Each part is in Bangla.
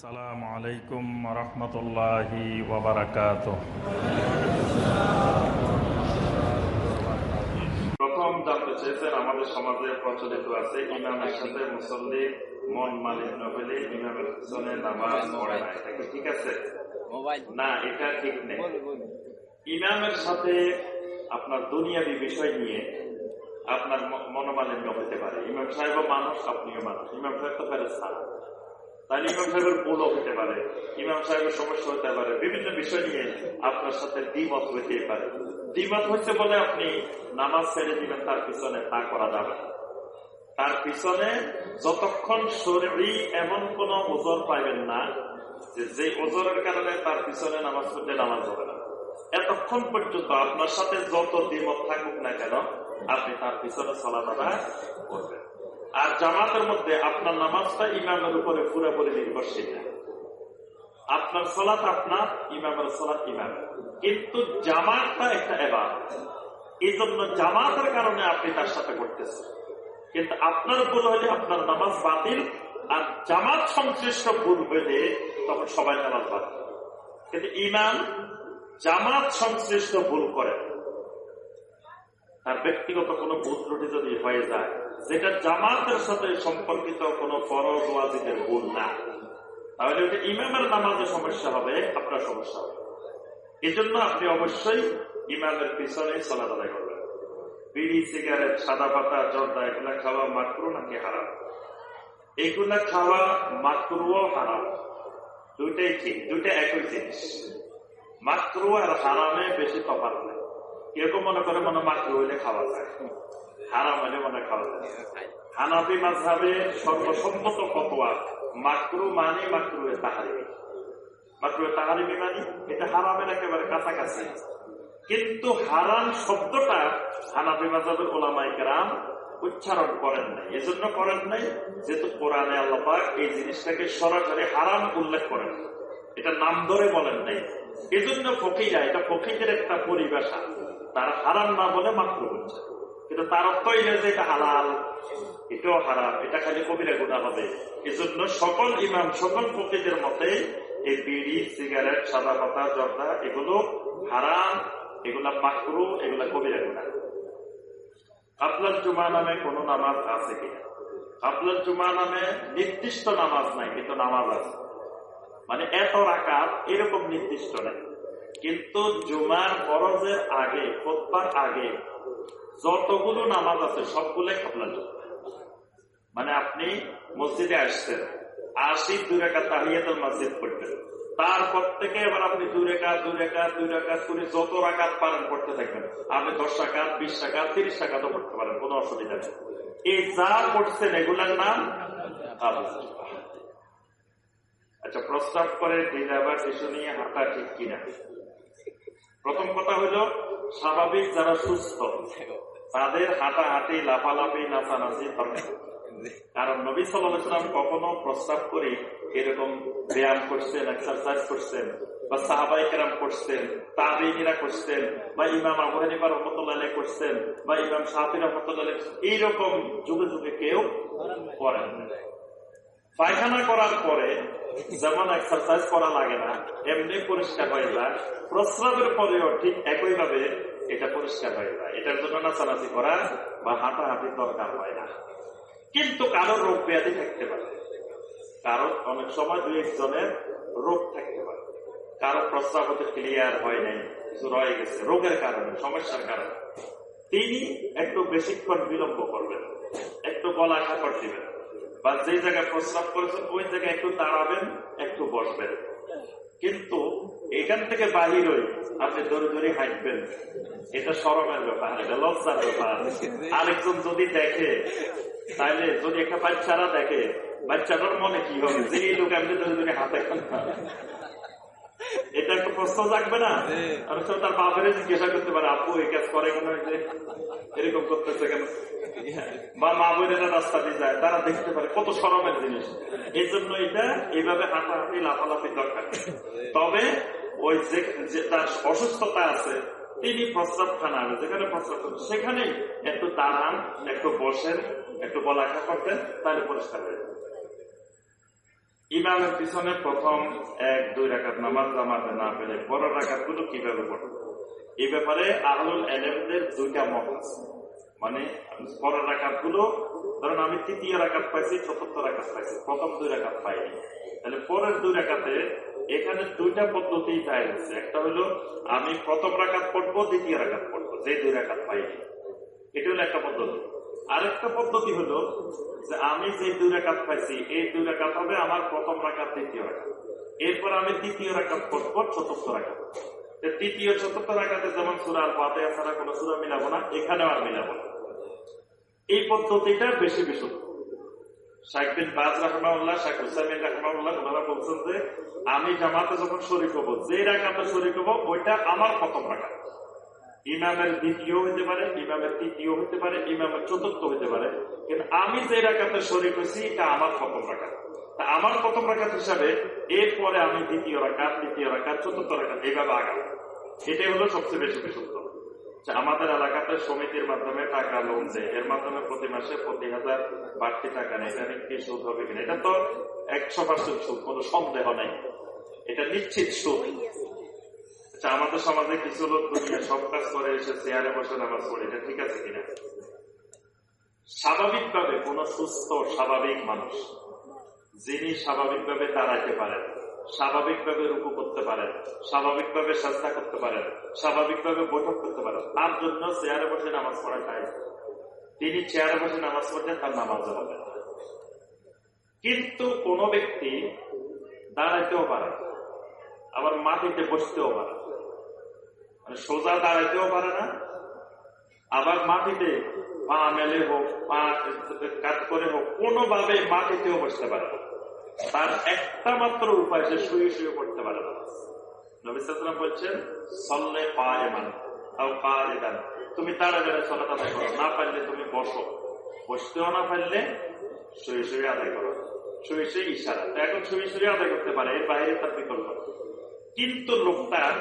আসসালামু আলাইকুম রহমতুল্লাহি ওবরাকাত প্রথম জানতে চেয়েছেন আমাদের সমাজে প্রচলিত আছে ইমামের সাথে মুসল্লি মন মালিন্য হলে ইমামের পিছনে নামাজ পড়ে না এটা কি ঠিক আছে? না এটা ঠিক নেই। বল বল ইমামের সাথে আপনার দুনিয়াবি বিষয় নিয়ে আপনার মনোমালিন্য হতে পারে। ইমাম সাহেব মানুষ আপনিও মানুষ। ইমাম সাহেব তো ফেরেস্তা তাহলে ইমাম সাহেবের ভুলও হতে পারে, ইমাম সাহেবের সমস্যা হতে পারে, বিভিন্ন বিষয় নিয়ে আপনার সাথে দ্বিমত হইতে পারে। দ্বিমত হচ্ছে বলে আপনি নামাজ ছেড়ে দিবেন, তার পিছনে তা করা যাবে তার পিছনে যতক্ষণ শরীরই এমন কোন ওজোর পাইবেন না যে ওজোরের কারণে তার পিছনে নামাজ পড়তে নামাজ হবে না। এতক্ষণ পর্যন্ত আপনার সাথে যত দ্বিমত থাকুক না কেন, আপনি তার পিছনে চলাফেরা করবেন। আর জামাতের মধ্যে আপনার নামাজটা ইমামের উপরে পুরোপুরি নির্ভরশীল না। আপনার সলাৎ আপনার, ইমামের সলাৎ ইমাম। কিন্তু জামাতটা একটা এবার এই জন্য জামাতের কারণে আপনি তার সাথে করতেছেন। কিন্তু আপনার ভুল হলে আপনার নামাজ বাতিল, আর জামাত সংশ্লিষ্ট ভুল হইলে তখন সবাই নামাজ বাতিল। কিন্তু ইমাম জামাত সংশ্লিষ্ট ভুল করে তার ব্যক্তিগত কোনো ভুল ত্রুটি যদি হয়ে যায় যেটা জামাতের সাথে সম্পর্কিত কোনো ফরজ ওয়াজিদের ভুল না। তাহলে ওটা ইমামের নামাজে সমস্যা হবে, আপনার সমস্যা হবে। এই জন্য আপনি অবশ্যই ইমামের পিছনে চলাচলা করবেন। বিড়ি, সিগারেট, সাদা পাতা, জর্দা, এগুলা খাওয়া মাকরু নাকি হারাম? এগুলা খাওয়া মাকরুও হারাম। দুইটাই ঠিক, দুইটা একই জিনিস। মাকরু আর হারামে বেশি তফাৎ নেই। কেউ মনে করে মনে মাকরু হইলে খাওয়া যায়। হারাম হইলে মনে খাওয়া যায়। হানাফি মাঝহাবের সর্বসম্মত ফতোয়া মাকরু মানে মাকরু তাহারিমি। মাকরু তাহারিমি মানে? এটা হারামের একেবারে কাছাকাছি। কিন্তু হারাম শব্দটা হানাফি মাঝহাবের ওলামাই গ্রাম উচ্চারণ করেন নাই। এজন্য করেন নাই যেহেতু কোরআনে আল্লাহ পাক এই জিনিসটাকে সরাসরি হারাম উল্লেখ করেন। এটা নাম ধরে বলেন নাই। এজন্য ফকিরা এটা ফকিদের একটা পরিভাষা। তারা হারাম না বলে মাত্র বলছে কিন্তু তার অর্থ এই নয় যে এটা হালাল, এটাও হারাম, এটা খালি কবিরা গুণা হবে। এজন্য সকল ইমাম, সকল ফকিদের মতে এই বিড়ি, সিগারেট, সাদা পাতা, জর্দা, এগুলো হারাম, এগুলা মাকরু, এগুলা কবিরা গুণা কাপলার জুমা নামে কোন নামাজ আছে কিনা? কাপলার জুমা নামে নির্দিষ্ট নামাজ নাই, কিন্তু নামাজ আছে। মানে এত রাকাত এরকম নির্দিষ্ট নাই। কিন্তু জুমার ফরজের আগে, খোদবার আগে যতগুলো নামাজ আছে সবগুলো কাপলার জুমা মানে আপনি মসজিদে আসছেন আসি দুই রেখা তাহিয়াতুল মসজিদ পড়তেন। তারপর থেকে এবার আপনি দুই রেখা দুই রেখা দুই রেখা করে যত রাকাত পালন করতে থাকবেন। আপনি দশ টাকা বিশ টাকা তিরিশ টাকা তো করতে পারেন, কোনো অসুবিধা নেই। এই যা করছেন এগুলার নাম আচ্ছা প্রস্তাব করে ডিজাইভার শিশু নিয়ে হাঁটা ঠিক কিনা? প্রথম কথা হলো স্বাভাবিক যারা সুস্থ, তাদের হাঁটাহাঁটি, লাফালাফি, নাচানাচি দরকার কারণ নবী সাল্লাম কখনো প্রস্তাব করে, এরকম ব্যায়াম করছেন এক্সারসাইজ করছেন, বা সাহাবাই কেরাম করছেন তাবিনীরা করছেন, বা ইমাম আবু হানিফা রহমতুল্লাহ করছেন, বা ইমাম শাহি রহমতুল্লাহ এইরকম যুগে যুগে কেউ করেন পায়খানা করার পরে যেমন এক্সারসাইজ করা লাগে না, এমনি পরিষ্কার হয়ে যায়। প্রস্রাবের পরেও ঠিক একইভাবে এটা পরিষ্কার হয়ে যায়। এটার জন্য নাচানাচি করা বা হাঁটাহাঁটি দরকার হয় না। কিন্তু কারও রোগ ব্যাধি থাকতে পারে। কারও অনেক সময় দুই একজনের রোগ থাকতে পারে। কারও প্রস্রাব হতে ক্লিয়ার হয় নাই, কিছু রয়ে গেছে, রোগের কারণে, সমস্যার কারণে। তিনি একটু বেশিক্ষণ বিলম্ব করবেন, একটু গলা খাপড় দিবেন। বা যে জায়গায় প্রস্রাব করেছেন ওই জায়গায় একটু দাঁড়াবেন, একটু বসবেন। কিন্তু এখান থেকে বাহির হই আপনি দরি দরি হাঁটবেন। এটা সরমের ব্যাপার, এটা লজ্জার ব্যাপার। আরেকজন যদি দেখে তাহলে যদি একটা বাচ্চারা দেখে, বাচ্চাটার মনে কি হবে? যে লোক আপনি দরি দরি হাতে প্রশ্ন থাকবে না? আর তার বাপের জিজ্ঞাসা করতে পারে আপু এই কাজ করে কেন এরকম করতেছে কেন? বা মা বোনেরা রাস্তা দিয়ে যায় তারা দেখতে পারে কত সরমের জিনিস। এই জন্য এটা এইভাবে হাঁটাহাঁটি লাফালাফি দরকার। তবে ওই যে তার অসুস্থতা আছে তিনি প্রস্রাবখানা যেখানে প্রস্রাব সেখানে একটু দাঁড়ান একটু বসেন একটু বলাখা করতেন তাহলে পরিষ্কার হয়ে যাবে ইমামের পিছনে প্রথম এক, দুই রাকাত নামাজ জামাতে না পেলে পরের রাকাতগুলো কীভাবে পড়বে? এই ব্যাপারে আহলুল এলেমদের দুইটা মত আছে। মানে পরের রাকাতগুলো ধরেন আমি তৃতীয় রাকাত পাইছি, চতুর্থ রাকাত পাইছি, প্রথম দুই রাকাত পাইনি। তাহলে পরের দুই রাকাতে এখানে দুইটা পদ্ধতি চাই হচ্ছে। একটা হলো, আমি প্রথম রাকাত পড়ব, দ্বিতীয় রাকাত পড়ব, যে দুই রাকাত পাইনি। এটা হলো একটা পদ্ধতি। আরেকটা পদ্ধতি হলো যে আমি যে দুই রাকাত পাইছি, এই দুই রাকাত হবে আমার প্রথম রাকাত, দ্বিতীয় রাকাত। এরপর আমি দ্বিতীয় রাকাত পড়ব চতুর্থ তো তৃতীয়, চতুর্থ রাকাতে যেমন সুরা আল পাতে ছাড়া কোনো সুরা মিলাবো না, এখানেও আর মিলাবো না। এই পদ্ধতিটা বেশি বিশুদ্ধ। শাইখ বিন বাজ রাহমাউল্লাহ শাইখ হুসাইমিন রাহমাউল্লাহ ওনারা বলছেন যে, আমি জামাতে যখন শরিক হব, যে রাকাতে শরিক হব, ওইটা আমার প্রথম রাকাত। ইমামের দ্বিতীয় হইতে পারে, ইমামের তৃতীয় হইতে পারে, ইমামের চতুর্থ হইতে পারে। কিন্তু আমি যে রাকাতে শরিক হয়েছি, এটা আমার প্রথম রাকাত। তা আমার প্রথম রাকাত হিসাবে এরপরে আমি দ্বিতীয় রাকাত, তৃতীয় রাকাত, চতুর্থ রাকাত এইভাবে আগাম এটাই হলো সবচেয়ে বেশি বিশুদ্ধ। আমাদের এলাকাতে সমিতির মাধ্যমে টাকা লোন দেয়। এর মাধ্যমে প্রতি মাসে প্রতি হাজার বাড়তি টাকা নেই এটা কি সুদ হবে কিনা? এটা তো একশো পার্সেন্ট সুদ, কোনো সন্দেহ নেই। এটা নিশ্চিত সুদ। আমাদের সমাজে কিছু লোক দুনিয়া সব কাজ করে এসে চেয়ারে বসে নামাজ পড়ে, এটা ঠিক আছে কিনা? স্বাভাবিকভাবে কোন সুস্থ, স্বাভাবিক মানুষ, যিনি স্বাভাবিকভাবে দাঁড়াইতে পারেন, স্বাভাবিকভাবে রুকু করতে পারেন, স্বাভাবিকভাবে চেষ্টা করতে পারেন, স্বাভাবিকভাবে বৈঠক করতে পারেন, তার জন্য চেয়ারে বসে নামাজ পড়া চাই তিনি চেয়ারে বসে নামাজ পড়ছেন তার নামাজ হবে কিন্তু কোন ব্যক্তি দাঁড়াইতেও পারে আবার মাটিতে বসতেও পারে সোজা দাঁড়াইতেও পারে না। আবার মাটিতে পা মেলে হোক, পা কাজ করে হোক কোনোভাবে মাটিতেও বসতে পারে না। তার একটা মাত্র উপায় সে শুয়ে শুয়ে পড়তে পারে না। নবিসাম বলছেন, সল্লে পা এমান তাও তুমি চলাত আদায় করো, না পারলে তুমি বসো। বসতেও না পারলে আদায় করো। এখন আদায় করতে পারে বাইরে কিন্তু লোকটা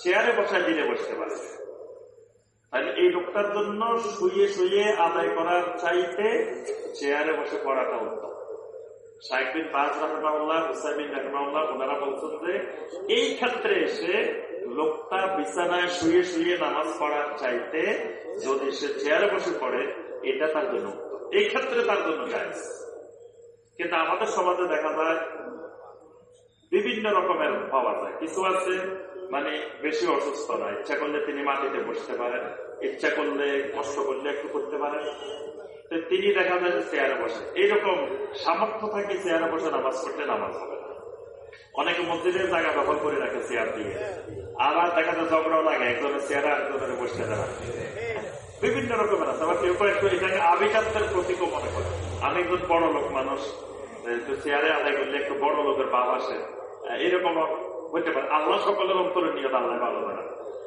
চেয়ারে বসায় দিলে বসতে পারে। তাহলে এই লোকটার জন্য শুয়ে শুয়ে আদায় করার চাইতে চেয়ারে বসে পড়াটা উত্তম। সাইকবিন বাজ রহমাউল্লাহ হুসাইবিন রহমাউল্লাহ ওনারা বলছেন যে এই ক্ষেত্রে এসে লোকটা বিছানায় শুয়ে শুয়ে নামাজ পড়ার চাইতে যদি সে চেয়ারে বসে পড়ে, এটা তার জন্য এই ক্ষেত্রে তার জন্য যায় কিন্তু আমাদের সমাজে দেখা যায়, বিভিন্ন রকমের পাওয়া যায়। কিছু আছে মানে বেশি অসুস্থ না ইচ্ছা করলে তিনি মাটিতে বসতে পারেন ইচ্ছা করলে কষ্ট করলে একটু করতে পারেন। তো তিনি দেখা যায় চেয়ারে বসে। এইরকম সামর্থ্য থাকে চেয়ারে বসে নামাজ পড়তে নামাজ হবে না। অনেকে মসজিদের জায়গা দখল করে রাখে চেয়ার দিয়ে। আবার দেখা যায় ঝগড়াও লাগে একজনের চেয়ারে আরেকজনের বসতে দেওয়া বিভিন্ন রকমের আছে। আবার কেউ একটু এটাকে আবিকাত্মের প্রতীকও মনে করে। আমি একজন বড় লোক মানুষ চেয়ারে আদায় করলে একটু বড় লোকের বাপ আসে। আহ, এরকম হইতে পারে। আল্লাহ সকলের অন্তরে নিয়ে আল্লাহ ভালো না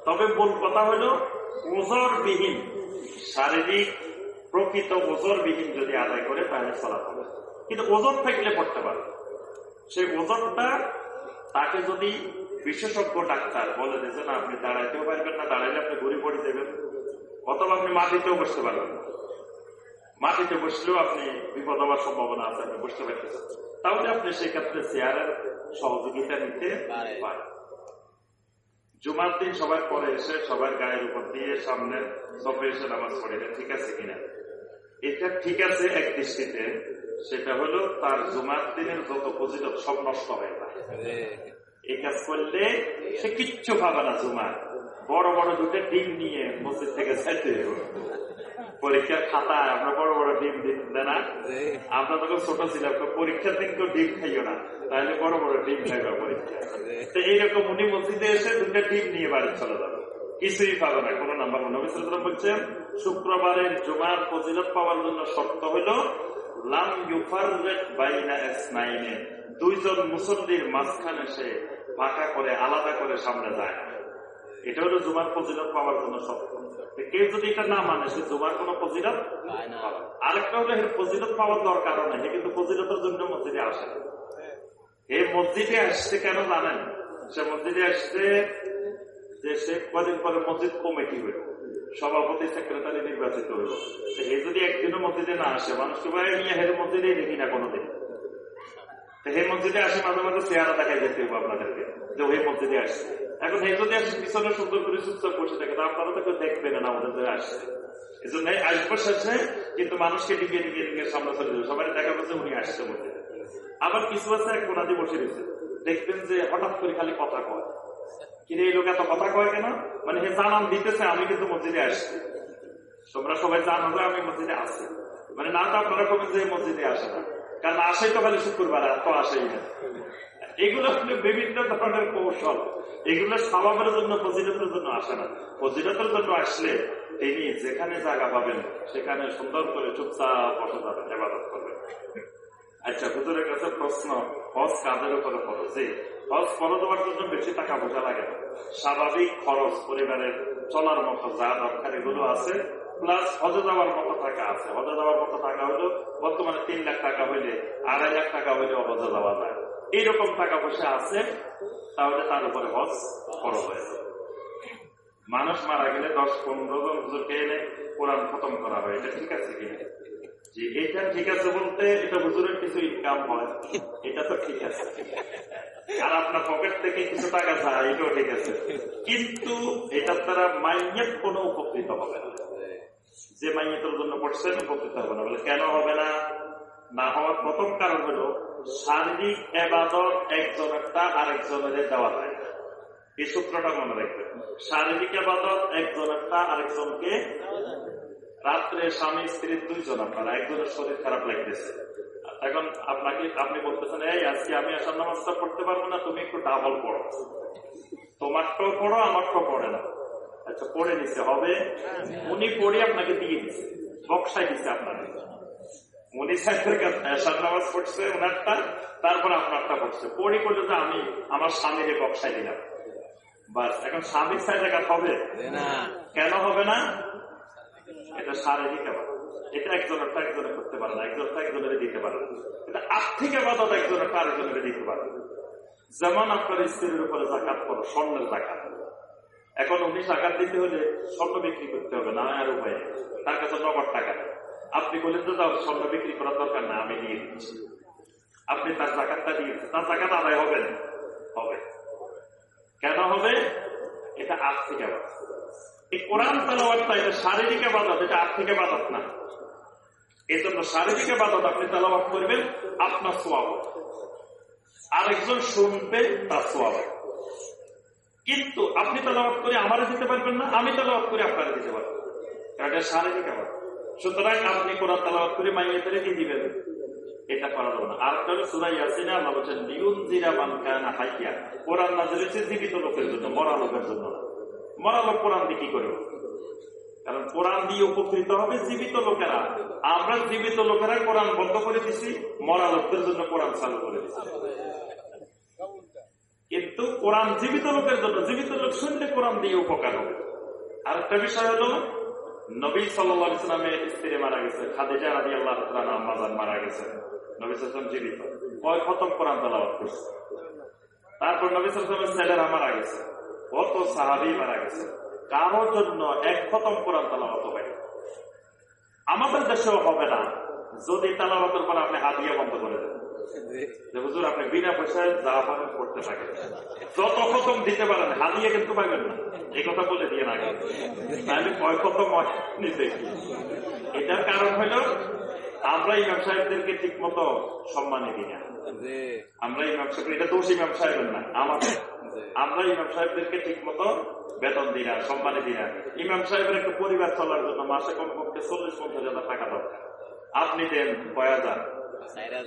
তবে মূল কথা হলো ওজরবিহীন, শারীরিক প্রকৃত ওজরবিহীন যদি আদায় করে, তাহলে চলা হবে। কিন্তু ওজন থাকলে পড়তে পারে। সেই ওজনটা, তাকে যদি বিশেষজ্ঞ ডাক্তার বলে দিয়েছে না, আপনি দাঁড়াইতেও পারবেন না, দাঁড়াইলে আপনি ঘুরে পড়ে দেবেন অথবা আপনি মাটিতেও বসতে পারবেন না। মাটিতে বসলেও আপনি বিপদ হওয়ার সম্ভাবনা আছে, আপনি বসতে পারতেছেন তাহলে আপনি সেক্ষেত্রে চেয়ারের সহযোগিতা নিতে পারে জুমার দিন সবার পরে এসে সবার গায়ের উপর দিয়ে সামনে সফে এসে নামাজ পড়ে এটা ঠিক আছে কিনা? এটা ঠিক আছে এক দৃষ্টিতে। সেটা হলো তার জুমার দিনের যত ফজিলত সব নষ্ট হয়ে যায়। এই কাজ করলে সে কিচ্ছু পাবে না জুমার বড় বড় দুটো ডিম নিয়ে মসজিদ থেকে হবে। পরীক্ষার খাতায় আমরা বড় বড় ডিম দিন না? আমরা তখন ছোট ছিলাম পরীক্ষার দিন তো ডিম খাইও না। তাহলে বড় বড় ডিম খাইবা পরীক্ষা তো এইরকম উনি মসজিদে এসে দুটো ডিম নিয়ে বাড়ি চলে যাবে কিছুই পাবে না কোনো নাম্বার নবী সাল্লাম বলছেন শুক্রবারের জুমার ফজিলত পাওয়ার জন্য শর্ত হলো লাম ইউফাররেক বাইনা ইসনাইনে দুইজন মুসল্লির মাঝখানে সে ফাঁকা করে আলাদা করে সামনে যায় এটা হলো জুমার ফজিলত পাওয়ার জন্য শর্ত। কেউ যদি এটা না মানে সে জুমার কোনো ফজিলত আরেকটা হলো এর ফজিলত পাওয়ার দরকার নেই কিন্তু ফজিলতের জন্য মসজিদে আসে। এই মসজিদে আসছে কেন জানেন? সে মসজিদে আসছে যে সে কদিন পরে মসজিদ কমিটি হইল সভাপতি সেক্রেটারি নির্বাচিত হইল এই যদি একদিনও মসজিদে না আসে মানুষকে ভাই নিয়ে হের মসজিদে দেখি না কোনোদিন। সেই মসজিদে আসে মাঝে মাঝে চেহারা দেখাই যেতে হবে আপনাদেরকে যে ওই মসজিদে আসছে। এখন এই যদি পিছনে সুন্দর করে চুপচাপ বসে থাকে, তো আপনারা তো দেখবেন না আমাদের আসছে। এই জন্য আসব শেষে কিন্তু মানুষকে ডিগে ডিগে ডিগে সামনে চলে যাবে। সবাই দেখা যাচ্ছে উনি আসছে মসজিদে আবার কিছু আছে, এক কোনাদি বসে রয়েছে। দেখবেন যে হঠাৎ করে খালি কথা কয়। কিন্তু এই লোক এত কথা কয় কেন? মানে হে জানান দিতেছে, আমি কিন্তু মসজিদে আসছি। তোমরা সবাই জানো যে আমি মসজিদে আসি মানে না তো আপনারা কবেন যে মসজিদে আসে না। কারণ আসেই তো খালি শুক্রবার, আর তো আসেই না। এগুলো হলো বিভিন্ন ধরনের কৌশল। এগুলো স্বভাবের জন্য, ফজিলতের জন্য আসে না। ফজিলতের জন্য আসলে তিনি যেখানে জায়গা পাবেন, সেখানে সুন্দর করে চুপচাপ বসে যাবেন এবাদত করবেন। আচ্ছা হুজুরের কাছে প্রশ্ন, হজ কাজের উপরে খরচ যে হজ খরচ দেওয়ার জন্য বেশি টাকা বোঝা লাগে না। স্বাভাবিক খরচ পরিবারের চলার মতো যা দরকার, এগুলো আছে। প্লাস হজে যাওয়ার মতো টাকা আছে। হজে যাওয়ার মতো টাকা হলো বর্তমানে তিন লাখ টাকা হইলে, আড়াই লাখ টাকা হইলে হজে যাওয়া যায়। এইরকম টাকা পয়সা আছে, তাহলে তার উপরে হজ খরচ হয়েছে মানুষ মারা গেলে দশ, পনেরো জন হুজুরকে এনে কোরআন খতম করা হয়, এটা ঠিক আছে কিনা? যে এটা ঠিক আছে বলতে এটা হুজুরের কিছু ইনকাম হয়, এটা তো ঠিক আছে আর আপনার পকেট থেকে কিছু টাকা যায়, এটাও ঠিক আছে। কিন্তু এটার দ্বারা মাইয়ের কোনো উপকৃত হবে না। যে মাইয়েতের জন্য পড়ছেন, উপকৃত হবে না। বলে কেন হবে না? না হওয়ার প্রথম কারণ হলো শারীরিক এবাদত একজনেরটা আরেকজনের দেওয়া যায়। এই সূত্রটা মনে রাখবেন শারীরিক আবাদত একজনেরটা আরেকজনকে রাত্রে স্বামী স্ত্রীর দুইজন আপনারা একজনের শরীর খারাপ লাগতেছে। এখন আপনাকে আপনি বলতেছেন এই আজকে আমি আসার নামাজটা পড়তে পারব না তুমি একটু ডাবল পড়ো। তোমারটাও পড়ো আমারটাও পড়ে না। আচ্ছা পড়ে নিছে হবে? উনি পড়ে আপনাকে দিয়ে দিচ্ছে বক্সাই দিচ্ছে আপনাকে। উনি সাহেবের কাছে আসার নামাজ পড়ছে ওনারটা তারপর আপনারটা পড়ছে। পড়ি যে আমি আমার স্বামীকে বক্সাই দিলাম। বাস এখন স্বামীর সাইড কাজ হবে? কেন হবে না? এটা শারীরিক আবাদত এটা একজনেরটা একজনে করতে পারে না একজনটা একজনের দিতে পারে না। এটা আর্থিক আবাদত একজনেরটা আরেকজনের দিতে পারে। যেমন আপনার স্ত্রীর উপরে জাকাত করো স্বর্ণের জাকাত। এখন উনি জাকাত দিতে হলে স্বর্ণ বিক্রি করতে হবে না আর উপায় তার কাছে নগদ টাকা আপনি বলেন তো যাও, স্বর্ণ বিক্রি করার দরকার না, আমি দিয়ে দিচ্ছি আপনি তার জাকাতটা দিয়েছেন তার জাকাত আদায় হবে না। হবে। কেন হবে? এটা আর্থিক আবাদত এই কোরআন তালাবাদটা এটা শারীরিক আবাদত, এটা আর্থিক আবাদত না। এই জন্য শারীরিক আবাদত আপনি তালাবাদ করবেন আপনার সোয়াব। আরেকজন শুনবে তার সোয়াব। কিন্তু আপনি তালাবাদ করে আমারে দিতে পারবেন না, আমি তালাবাদ করে আপনারা দিতে পারবেন এটা শারীরিক আবাদত। সুতরাং আপনি কোরআন তালাবাদ করে মাইয়ে ফেলে দিয়ে দিবেন। এটা করা না। আর একটা সুরাই আসিনা আল্লাহ বলছেন লিউন জিরা মান কানা হাইয়া। কোরআন না হচ্ছে জীবিত লোকের জন্য, মরা লোকের জন্য মরা লোক কোরআন দিয়ে কি করবে কারণ কোরআন দিয়ে উপকৃত হবে জীবিত লোকেরা। আমরা জীবিত লোকেরা কোরআন বন্ধ করে দিছি, মরা লোকদের জন্য কোরআন চালু করে দিচ্ছি কিন্তু কোরআন জীবিত লোকের জন্য, জীবিত লোক শুনলে কোরআন দিয়ে উপকার হবে। আর একটা বিষয় হলো নবী সাল্লাহ ইসলামের স্ত্রী মারা গেছে, খাদিজা রাজি আল্লাহ আম্মাজান মারা গেছে। নবী সাল্লাম জীবিত। কয় খতম কোরআন তালাবাদ করছে। তারপর নবী সাল্লামের ছেলেরা মারা গেছে। কত সাহাবি মারা গেছে। কারোর জন্য এক খতম কোরআন তালাবাত হবে আমাদের দেশেও হবে না। যদি তালাবাতের পর আপনি হাতিয়া বন্ধ করে দেন। যে হুজুর আপনি বিনা পয়সায় যা পারেন করতে থাকেন যত খতম দিতে পারেন হাদিয়ে কিন্তু পাবেন না। এই কথা বলে দিয়ে না তাহলে কয় খতম নিতে এটার কারণ হল আমরা ইমাম সাহেবদেরকে ঠিক মতো সম্মানই দিই না। আমরা ইমাম সাহেব এটা দোষ ইমাম সাহেবের না। আমাদের আমরা ইমাম সাহেবদেরকে ঠিক মতো বেতন দিই না সম্মানে দিই না। ইমাম সাহেবের একটা পরিবার চলার জন্য মাসে কমপক্ষে চল্লিশ পঞ্চাশ হাজার টাকা দরকার। আপনি দেন কয় হাজার? মানে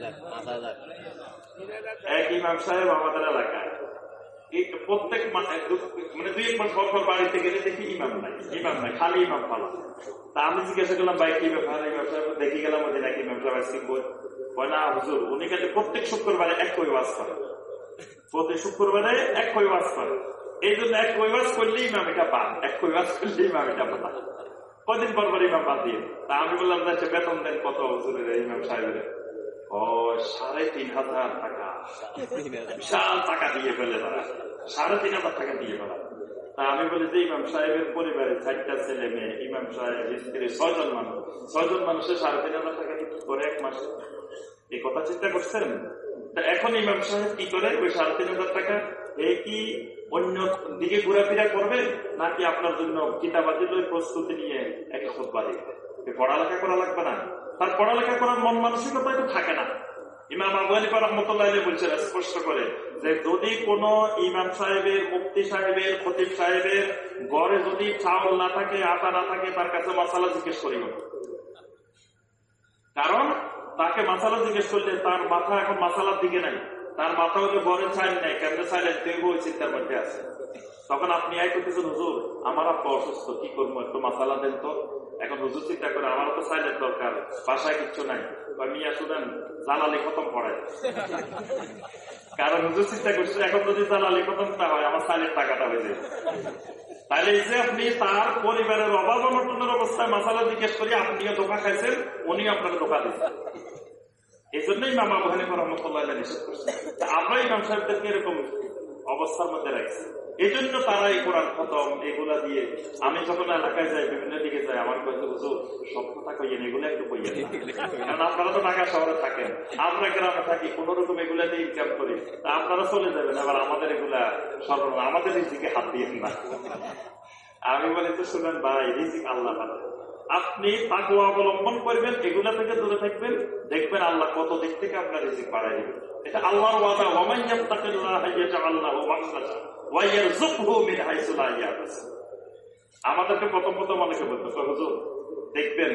প্রত্যেক শুক্রবারে এক কই করে প্রতি শুক্রবারে এক কই করে এই জন্য এক কই করলেই ইমাম এটা পান এক কই করলেই ইমাম এটা পান। কদিন পর পর ইমাম বাদ দিয়ে তা আমি বললাম যে বেতন দেন কত হুজুরের, ইমাম সাহেবের? সাড়ে তিন হাজার টাকা। বিশাল টাকা দিয়ে ফেলে তারা। সাড়ে তিন হাজার টাকা দিয়ে ফেলা। আমি বলি যে ইমাম সাহেবের পরিবারে চারটা ছেলে মেয়ে, ইমাম সাহেব ছয়জন মানুষ। ছয়জন মানুষের সাড়ে তিন হাজার টাকা কি করে এক মাসে? এই কথা চিন্তা করছেন? তা এখন ইমাম সাহেব কি করে? ওই সাড়ে তিন হাজার টাকা এই কি অন্য দিকে ঘোরাফেরা করবে? নাকি আপনার জন্য কিতাবাদিল ওই প্রস্তুতি নিয়ে একটা খোদবা দিবে? এ পড়ালেখা করা লাগবে না? তার পড়ালেখা করার মন মানসিকতা এটা থাকে না। ইমাম আবু আলী রহমতুল্লাহ বলছেন, স্পষ্ট করে যে যদি কোন ইমাম সাহেবের মুক্তি সাহেবের, খতিব সাহেবের গড়ে যদি চাউল না থাকে, আটা না থাকে, তার কাছে মশালা জিজ্ঞেস করিব কারণ তাকে মাসালা জিজ্ঞেস করলে তার মাথা এখন মাসালার দিকে নাই। তার মাথা হলে ঘরে চাইল নাই কেমনে চাইলেন ওই চিন্তার মধ্যে আছে। তখন আপনি আয় করতেছেন, হুজুর, আমার আপা অসুস্থ, কি করব? একটু মাসালা দেন তো। এখন হুজুর চিন্তা করে আমারও তো সাইলের দরকার, বাসায় কিচ্ছু নাই। কারণ হুজুর চিন্তা এখন যদি হয়, আমার সাইলের টাকাটা যে আপনি তার পরিবারের অবস্থায় জিজ্ঞেস আপনিও ধোকা খাইছেন? উনি আপনাকে ধোকা দিচ্ছেন এই জন্যই মামা বহানি রহমতুল্লাহ নিষেধ করছেন আমরা ইমাম সাহেবদেরকে এরকম অবস্থার মধ্যে রাখছি। এই জন্য তারা এই কোরআন খতম, এগুলা দিয়ে আমি যখন এলাকায় যাই, বিভিন্ন দিকে যাই, আমার কাছে বুঝো কথা কইয়েন, এগুলো একটু কইয়েন কারণ আপনারা তো ঢাকা শহরে থাকেন। আমরা গ্রামে থাকি, কোন রকম এগুলা দিয়ে ইনকাম করি। আপনারা চলে যাবেন, আবার আমাদের এগুলা সর্বনা আমাদের রিজিকে হাত দিয়ে না। আমি বলি, তো শুনেন ভাই, রিজিক আল্লাহ পাবে আপনি তাকে অবলম্বন করবেন, এগুলা থেকে দূরে থাকবেন, দেখবেন আল্লাহ কত দিক থেকে আপনার রিজিক বাড়াই দেবেন। এটা আল্লাহর ওয়াদা ওমাইয়াম তাকিল্লাহ হাইয়াজা আল্লাহ মাকসাজা ওয়াইয়ারযুকহু মিন হাইসু লা ইয়াহতাসিব আমাদেরকে প্রথম প্রথম অনেকে বলতো হুজুর, দেখবেন,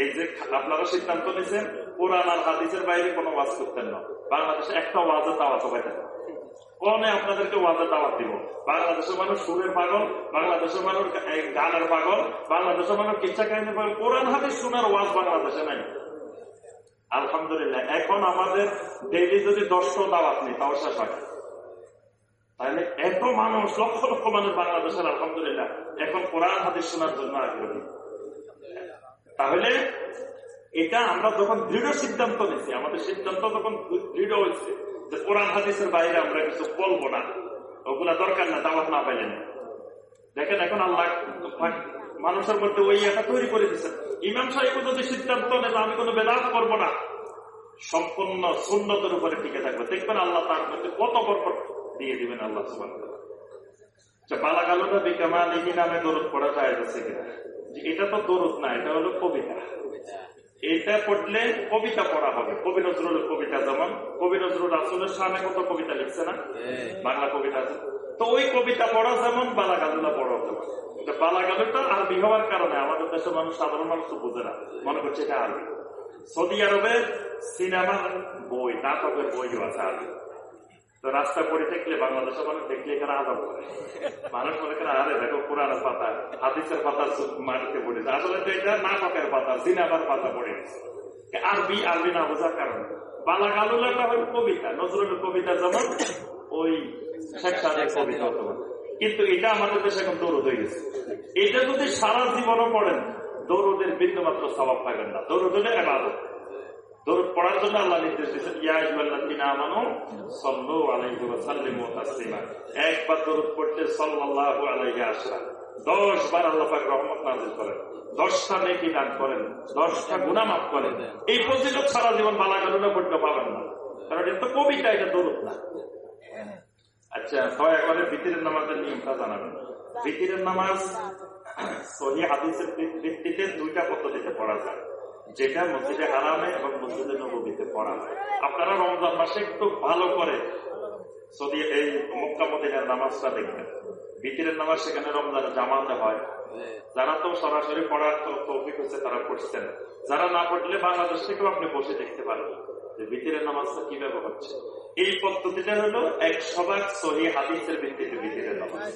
এই যে আপনারা সিদ্ধান্ত নিয়েছেন, কোরআন আর হাদিসের বাইরে কোনো ওয়াজ করতেন না। বাংলাদেশে একটা ওয়াজের দাওয়াত পাইতেন কোনে আপনাদেরকে ওয়াজের দাওয়াত দিব। বাংলাদেশের মানুষ সুরের পাগল, বাংলাদেশের মানুষ গানের পাগল, বাংলাদেশের মানুষ কিচ্ছা কাহিনী পাগল কোরআন, হাদিস শোনার ওয়াজ বাংলাদেশে নাই। আলহামদুলিল্লাহ, এখন আমাদের ডেইলি যদি দশটা দাওয়াত নেই, তাও শেষ হয় তাহলে এত মানুষ, লক্ষ লক্ষ মানুষ বাংলাদেশের, আলহামদুলিল্লাহ, এখন কোরআন, হাদিস শোনার জন্য আগ্রহী। তাহলে এটা আমরা যখন দৃঢ় সিদ্ধান্ত নিচ্ছি আমাদের সিদ্ধান্ত যখন দৃঢ় হয়েছে যে কোরআন হাদিসের বাইরে আমরা কিছু বলব না। ওগুলা দরকার না, দাওয়াত না পাইলেন দেখেন এখন আল্লাহ মানুষের মধ্যে ওই একটা তৈরি করে দিচ্ছেন ইমাম সাহেব যদি সিদ্ধান্ত নেন আমি কোনো বেদাত করব না, সম্পূর্ণ সুন্নতের উপরে টিকে থাকবে। দেখবেন আল্লাহ তার মধ্যে কত বরকট দিয়ে দিবেন আল্লাহ সুবান বালাগালোটা বিকামা লিখি নামে দরদ পড়া যায় কিনা? এটা তো দরদ না, এটা হলো কবিতা। এটা পড়লে কবিতা পড়া হবে। কবি নজরুলের কবিতা যেমন কবি নজরুল আসলের সামনে কত কবিতা লিখছে না? বাংলা কবিতা আছে। তো ওই কবিতা পড়া যেমন বালাগাদুলা পড়া হতে পারে। বালাগালুটা আরবি হওয়ার কারণে আমাদের দেশের মানুষ সাধারণ মানুষ তো বোঝে না। মনে করছে এটা আরবি। সৌদি আরবে সিনেমার বই নাটকের বইও আছে আরবি। তো রাস্তা পড়ে থাকলে বাংলাদেশের মানুষ দেখলে এখানে আদাব করে মানুষ মনে করে, আরে, দেখো পুরানো পাতা, হাদিসের পাতা মাটিতে পড়েছে আসলে তো এটা নাটকের পাতা সিনেমার পাতা পড়ে গেছে। আরবি আরবি না বোঝার কারণে। বালাগালুলাটা হল কবিতা, নজরুলের কবিতা যেমন, ওই কবিতা হতে কিন্তু এটা আমাদের দেশে এখন দৌড় হয়ে গেছে। এটা যদি সারা জীবনও পড়েন দৌড়দের বিন্দু মাত্র স্বভাব পাবেন না। দৌড় হলে এবাদত দরুদ পড়ার জন্য আল্লাহ নির্দেশ দিয়েছেন, ইয়া ইউল্লাযিনা আমানু সাল্লু আলাইহি ওয়া একবার দরুদ পড়তে সাল্লাল্লাহু আলাইহি আসরা 10 বার আল্লাহ পাক রহমত নাযিল করেন। দশটা নেকি দান করেন, দশটা গুনাহ মাফ করেন। এই ফজিলত সারা জীবন বালাগালুনা পড়তে পাবেন না। কারণ এটা তো কবিতা, এটা দরুদ না। আচ্ছা দয়া করে ভিতরের নামাজের নিয়মটা জানাবেন। ভিতরের নামাজ সহি হাদিসের ভিত্তিতে দুইটা পদ্ধতিতে পড়া যায়। যেটা মসজিদে হারামে এবং মসজিদে নবীতে পড়া আপনারা রমজান মাসে একটু ভালো করে যদি এই মক্কা মদিনার নামাজটা দেখবেন। বিতিরের নামাজ সেখানে রমজানে জামাতে হয়। যারা তো সরাসরি পড়ার তো তৌফিক হচ্ছে তারা পড়ছেন। যারা না পড়লে বাংলাদেশ থেকেও আপনি বসে দেখতে পারেন যে বিতিরের নামাজটা কীভাবে হচ্ছে। এই পদ্ধতিটা হলো একশো ভাগ সহি হাদিসের ভিত্তিতে বিতিরের নামাজ।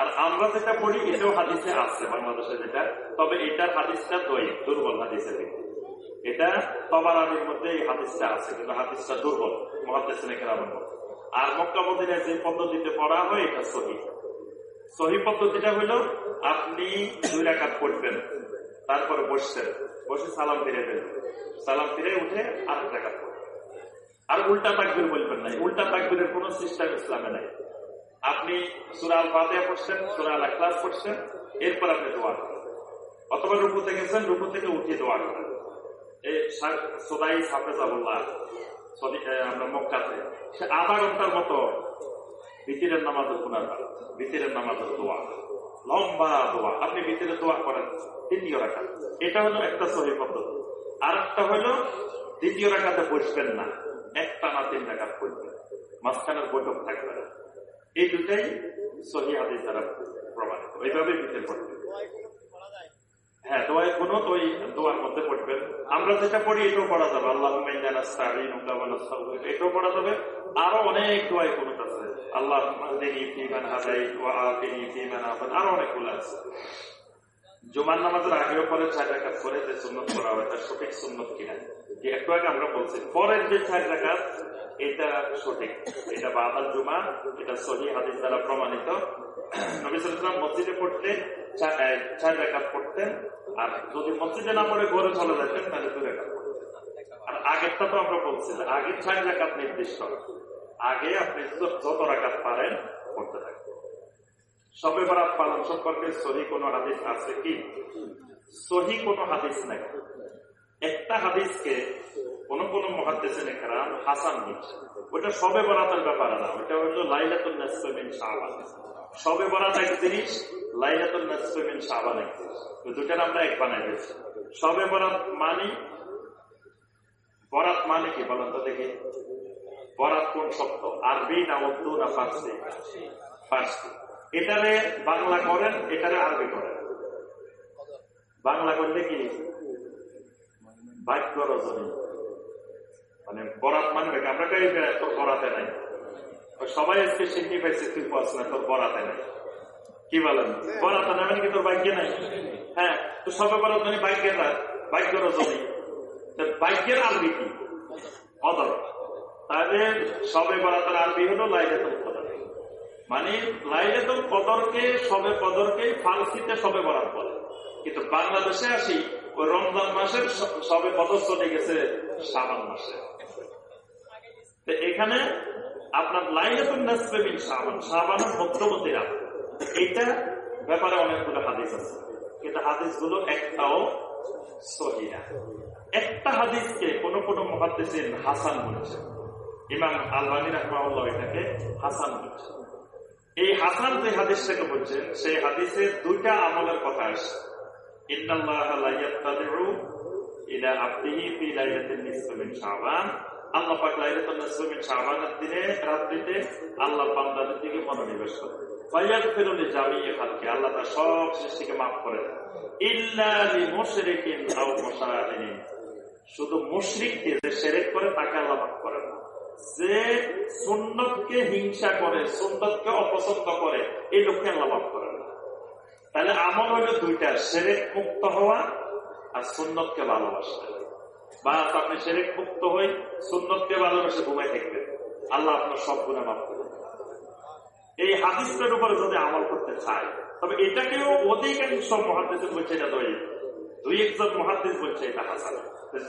আর আমরা যেটা পড়ি এটাও হাদিসে আছে বাংলাদেশে যেটা। তবে এটার হাদিসটা দই দুর্বল হাদিসের ভিত্তি এটা তবার আলীর মধ্যে এই হাদিসটা আছে, কিন্তু হাদিসটা দুর্বল মহাদেশের আর মক্কা মদিনের যে পদ্ধতিতে পড়া হয়, এটা সহি। সহি পদ্ধতিটা হলো আপনি দুই রাকাত পড়বেন, তারপরে বসছেন, বসে সালাম ফিরে দেবেন সালাম ফিরে উঠে আর রাকাত আর উল্টা তাকবির বলবেন নাই উল্টা তাকবিরের কোন সিস্টেম ইসলামে নাই। আপনি সুরাল বাদে পড়ছেন সুরাল ক্লাস পড়ছেন, এরপর আপনি দোয়া অথবা রুকুতে গেছেন, রুকু থেকে উঠিয়ে দোয়া করেন। সদাই হাফেজাবুল্লাহ সরি আমরা মক্কাতে। সে আধা ঘণ্টার মতো ভিতরের নামাজের গুণার ভিতরের নামাজের দোয়া। লম্বা দোয়া। আপনি ভিতরে দোয়া করেন দ্বিতীয় রাখা এটা হলো একটা সহি পদ্ধতি। আর একটা হলো দ্বিতীয় রাখাতে বসবেন না। একটা না তিন রাখাত বসবেন। মাঝখানের বৈঠক থাকবে এই দুটাই সহি হাদিস দ্বারা প্রমাণিত। এইভাবে ভিতরে পড়বে হ্যাঁ দোয়ায় কোনো তো দোয়ার মধ্যে পড়বেন আমরা যেটা পড়ি, এটাও পড়া যাবে। আল্লাহ এটাও পড়া যাবে। আরও অনেক দোয়াই আছে। আল্লাহ আরও অনেকগুলো আছে। নামাজের আগেও পরে চার রাখাত করে যে সুন্নত করা হয়, তার সঠিক সুন্নত কিনা যে একটু আগে আমরা বলছি, পরের যে চার রাখাত এটা সঠিক। এটা বাদাল জুমা, এটা সহি হাদিস দ্বারা প্রমাণিত। মসজিদে না পড়ে ঘরে চলে যেতেন, তাহলে দু রেখাত আর আগেরটা তো আমরা বলছিলাম, আগে চার রেখাত নির্দিষ্ট। আগে আপনি যত রাখাত পারেন, পড়তে থাকবেন। সবে বরাত পালন সম্পর্কে সহি কোন হাদিস আছে কি? সহি কোন হাদিস নাই। একটা হাদিসকে কোন কোন মহাদেশের একরাম হাসান ওটা সবে বরাতের ব্যাপারে না ওটা হলো লাইলাতুল নাসমিন শাহবান সবে বরাত এক জিনিস লাইলাতুল নাসমিন শাহবান এক জিনিস। দুটার আমরা এক বানাই দিয়েছি। সবে বরাত মানি, বরাত মানে কি বলেন তো দেখি? বরাত কোন শব্দ? আরবি না উর্দু না ফার্সি? ফার্সি। এটারে বাংলা করেন, এটারে আরবি করেন। বাংলা করলে কি? বাক্য রজনী মানে বরাত মানবে আমরা বরাতে নাই। সবাই আজকে শিখতে পাইছে তুই পাস না তোর বরাতে নাই। কি বলেন? বরাতে নামেন কি তোর ভাগ্যে নাই? হ্যাঁ তো সবে বরাত মানে ভাগ্যের ভাগ্য রজনী ভাগ্যের আরবি কি? অদর তাহলে সবে বরাতের আরবি হলো লাইলাতুল কদর। মানে লাইলাতুল কদরকে সবে কদরকে ফালসিতে সবে বরাত বলে। কিন্তু বাংলাদেশে আসি ওই রমজান মাসের সবে কদর চলে গেছে সাবান মাসে। এখানে আপনার লাইলাতুল নাসবিন সাবান সাবানের মধ্যবর্তী রাত এইটা ব্যাপারে অনেকগুলো হাদিস আছে। কিন্তু হাদিসগুলো একটাও সহিনা একটা হাদিসকে কোন কোন মহাদেশের হাসান বলছে। ইমাম আলবানী রহমাউল্লাহ এটাকে হাসান বলছে। এই হাসান যে হাদিসটাকে বলছেন সেই হাদিসের দুইটা আমলের কথা আসছে ইন্নাল্লাহ লা ইয়াত্তালিউ ইলা আবদিহি ফি মিন শাবান আল্লাহ রাত্রিতে আল্লাহ দিকে মনোনিবেশ করে। করে তাকে আল্লাহ মাফ হিংসা করে, সুন্নতকে অপছন্দ করে, এই লোককে আল্লাহ মাফ করে না। তাহলে আমল হইল দুইটা, সেরেক মুক্ত হওয়া আর সুন্নতকে ভালোবাসা। বা আপনি সেরেক মুক্ত হই সুন্নতকে ভালোবাসে ঘুমাই থাকবেন। আল্লাহ আপনার সব গুণে মাফ করবেন এই হাদিসটার উপরে যদি আমল করতে চায়, তবে এটাকেও অধিকাংশ মহাদেশ বলছে এটা দই দুই একজন মহাদেশ বলছে এটা হাসান।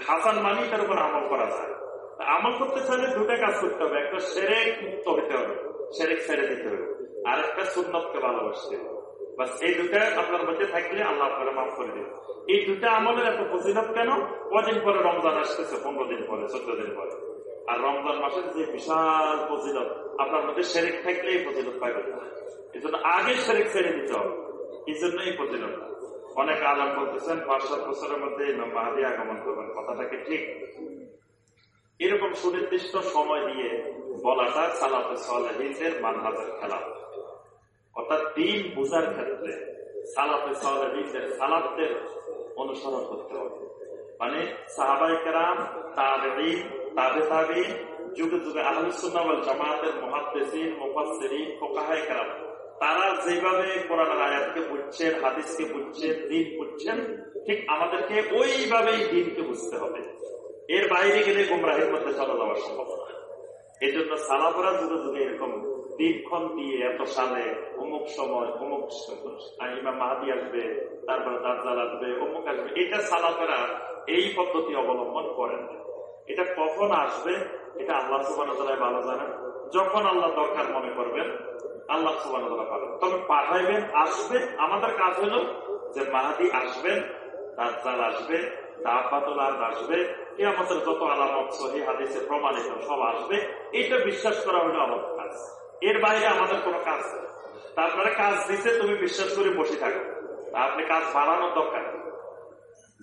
হাসান মানি তার উপর আমল করা যায়। আমল করতে চাইলে দুটা কাজ করতে হবে। একটা সেরেক মুক্ত হতে হবে, সেরেক ছেড়ে দিতে হবে। আর একটা সুন্নতকে ভালোবাসতে হবে। বাস এই দুটা আপনার মধ্যে থাকলে আল্লাহ আপনারা মাফ করে দেবে। এই দুটা আমলের এত ফজিলত কেন? কদিন পরে রমজান আসতেছে, পনেরো দিন পরে, চোদ্দ দিন পরে। আর রমজান মাসের যে বিশাল ফজিলত, আপনার মধ্যে শেরেক থাকলে এই ফজিলত পাইবেন না। এই জন্য আগে শেরেক ছেড়ে দিতে হবে। এই জন্য এই ফজিলত। অনেক আলাম বলতেছেন পাঁচ সাত বছরের মধ্যে মাহাদি আগমন করবেন। কথাটাকে ঠিক? এরকম সুনির্দিষ্ট সময় দিয়ে বলাটা সালাফে সালেহিনদের মানহাজের খেলা অর্থাৎ দিন বোঝার ক্ষেত্রে সালাফে সালেহিনদের সালাফদের অনুসরণ করতে হবে। মানে সাহাবাই কেরাম তাবে তাবে তাবে, যুগে যুগে আহমদুল্লাহ জামাতের মহাদ্দেসিন কেরাম, তারা যেভাবে কোরআনের আয়াতকে বুঝছেন, হাদিসকে বুঝছেন, দিন বুঝছেন, ঠিক আমাদেরকে ওইভাবেই দিনকে বুঝতে হবে। এর বাইরে গেলে গুমরাহের মধ্যে চলে যাওয়ার সম্ভাবনা এই জন্য সালাফরা যুগে যুগে এরকম দিনক্ষণ দিয়ে এত সালে অমুক সময়, অমুক ইমাম মাহাদি আসবে, তারপরে দার্জাল আসবে, অমুক আসবে। এটা সালাফেরা এই পদ্ধতি অবলম্বন করেন এটা কখন আসবে, এটা আল্লাহ সুবান ভালো জানেন। যখন আল্লাহ দরকার মনে করবেন, আল্লাহ সুবান পাবেন। তবে পাঠাইবেন, আসবে, আমাদের কাজ হলো যে মাহাদি আসবেন, দাজ্জাল আসবে আসবে এ আমাদের যত আলামত, সহি হাদিসে প্রমাণিত সব আসবে। এটা বিশ্বাস করা হলো আমাদের কাজ। এর বাইরে আমাদের কোনো কাজ নেই। তারপরে কাজ দিছে, তুমি বিশ্বাস করে বসে থাকো। আপনি কাজ বাড়ানোর দরকার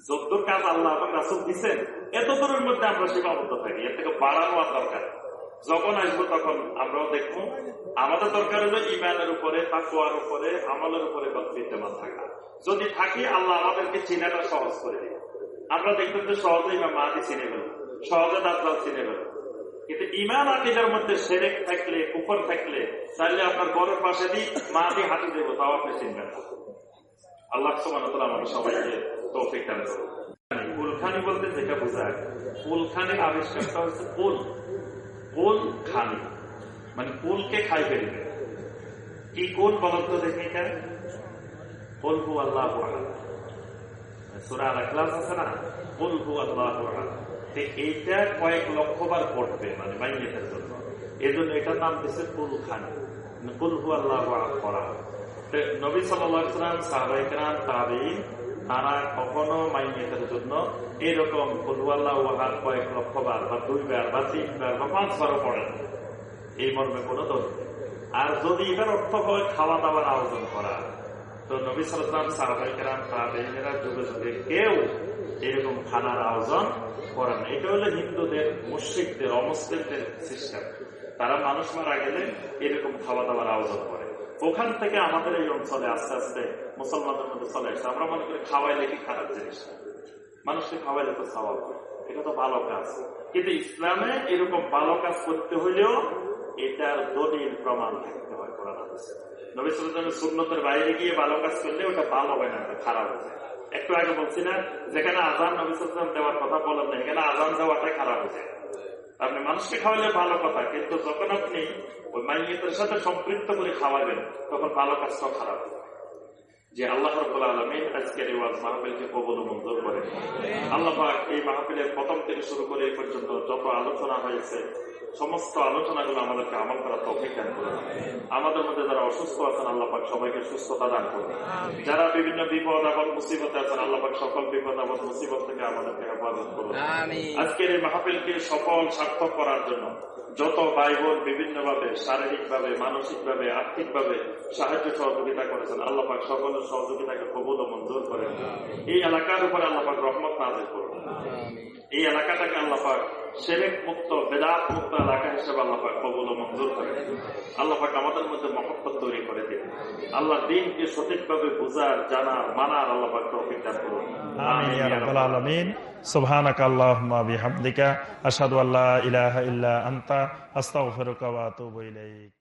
যত কাজ আল্লাহ এবং রাসুল দিচ্ছেন এত দূরের মধ্যে আমরা সীমাবদ্ধ থাকি। এর থেকে বাড়ানো আর দরকার যখন আসব তখন আমরাও দেখব, আমাদের দরকার হলো ইমানের উপরে তাকুয়ার উপরে, আমলের উপরে বিদ্যমান থাকা। যদি থাকি, আল্লাহ আমাদেরকে চিনাটা সহজ করে দিবে। আমরা দেখবেন যে সহজে ইমাম মাহাদি চিনে গেল সহজে দাঁতলাল চিনে গেল কিন্তু ইমান আকিদের মধ্যে সেরেক থাকলে, কুফর থাকলে তাহলে আপনার ঘরের পাশে দিই দিয়ে মাহাদি হাঁটি দেবো, তাও আপনি চিনবেন না। আল্লাহ সমান আমাদের সবাইকে তৌফিক দান করুন। কুলখানি বলতে যেটা বোঝায় কুলখানির আবিষ্কারটা হচ্ছে কুল কুল খানি। মানে কুলকে খাই ফেলবে কি কোন বলত দেখে এটা কুল হু আল্লাহ সুরা আছে না? কুল হু আল্লাহ এইটা কয়েক লক্ষ বার পড়বে মানে মাইনেটের জন্য। এই জন্য এটার নাম দিচ্ছে কুল খান মানে কুল হু তো নবী সাল্লাম সাহবাইকরাম তাবিন, তারা কখনো মাইনেটের জন্য এরকম কুলুয়াল্লাহ ওয়াহার কয়েক লক্ষ বার বা দুইবার বা তিনবার বা পাঁচবারও পড়েন এই মর্মে কোনো দোষ। আর যদি এটার অর্থ হয় খাওয়া দাওয়ার আয়োজন করা, তো নবী সালাম সাহাবাইকেরাম তাবেইনেরা যুগে যুগে কেউ এরকম খানার আয়োজন করেন। এটা হলো হিন্দুদের, মুশ্রিকদের, অমুসলিমদের সিস্টেম তারা মানুষ মারা গেলে এরকম খাওয়া দাওয়ার আয়োজন করে ওখান থেকে আমাদের এই অঞ্চলে আস্তে আস্তে মুসলমানদের মধ্যে চলে আসছে। আমরা মনে করি খাওয়াইলে কি খারাপ জিনিস? মানুষকে খাওয়াইলে তো স্বভাব এটা তো ভালো কাজ। কিন্তু ইসলামে এরকম ভালো কাজ করতে হলেও এটার দলিল প্রমাণ থাকতে হয় কোরআন। নবী সুন্নতের বাইরে গিয়ে ভালো কাজ করলে ওটা ভালো হয় না খারাপ হয়ে যায়। একটু আগে বলছি না, যেখানে আজান নবী দেওয়ার কথা বলেন না এখানে আজান দেওয়াটাই খারাপ হয়ে যায় আপনি মানুষকে খাওয়ালে ভালো কথা, কিন্তু যখন আপনি ওই মাইয়েতের সাথে সম্পৃক্ত করে খাওয়াবেন, তখন ভালো কাজটাও খারাপ। যে আল্লাহ আজকের এই মাহফিলকে কবল মঞ্জুর করে আল্লাহ এই মাহফিলের প্রথম থেকে শুরু করে এই পর্যন্ত যত আলোচনা হয়েছে সমস্ত আলোচনাগুলো আমাদেরকে আমল করার তৌফিক দান করুন। আমাদের মধ্যে যারা অসুস্থ আছেন আল্লাহ পাক সবাইকে সুস্থতা দান করুন। যারা বিভিন্ন বিপদ আপদ মুসিবতে আছেন আল্লাহ পাক সকল বিপদ আপদ মুসিবত থেকে আমাদেরকে হেফাজত করুন। আজকের এই মাহফিলকে সফল সার্থক করার জন্য যত ভাই বোন বিভিন্ন ভাবে শারীরিক ভাবে মানসিক ভাবে আর্থিক ভাবে সাহায্য সহযোগিতা করেছেন আল্লাপাক সকলের সহযোগিতাকে কবুল ও মঞ্জুর করেন এই এলাকার উপরে আল্লাহ পাক রহমত নাজিল করুন। এই এলাকাটাকে আল্লাহ পাক সেরেক মুক্ত বেদাত মুক্ত এলাকা হিসেবে আল্লাহাক কবুল মঞ্জুর করে আল্লাহ পাক আমাদের মধ্যে মহব্বত তৈরি করে দিন আল্লাহ দিনকে সঠিকভাবে বোঝার জানার মানার আল্লাহাক তৌফিক দান করুন। আমিন আল্লাহুম্মা বিহামদিকা আশহাদু আল্লা ইলাহা ইল্লা আনতা আস্তাগফিরুকা ওয়া আতুবু ইলাইক।